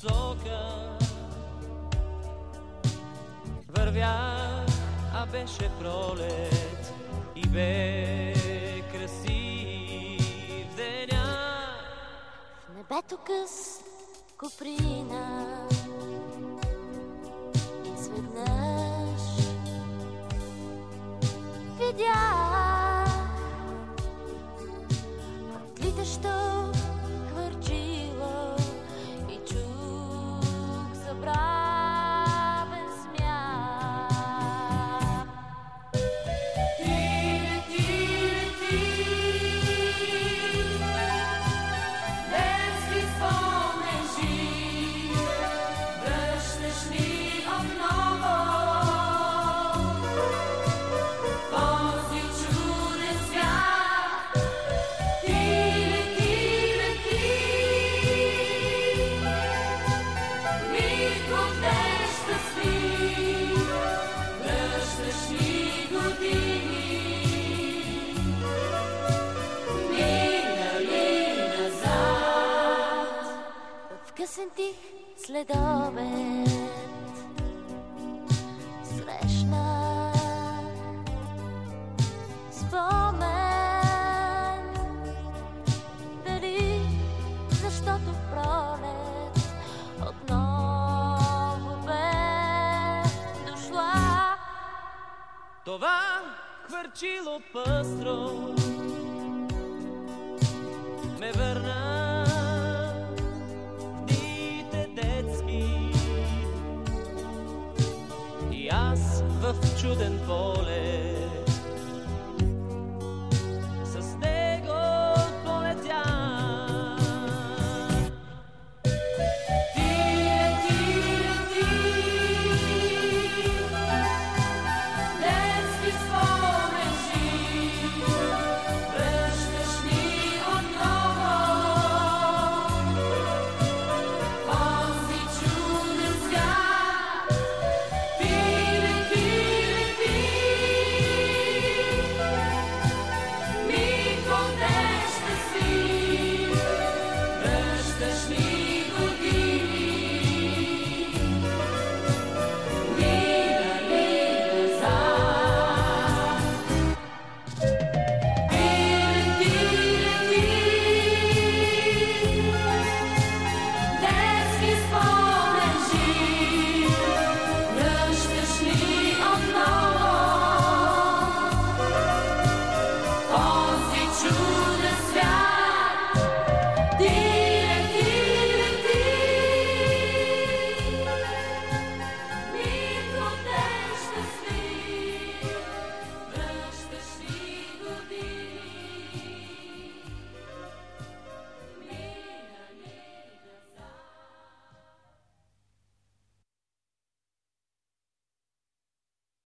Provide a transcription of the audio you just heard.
посока. Вървях, беше пролет и бе красив деня В небето къс куприна Изведнъж видях късен тих следобед срещна спомен. Дали защото пролет отново бе дошла? Това хвърчило пъстро ме върна. ten voler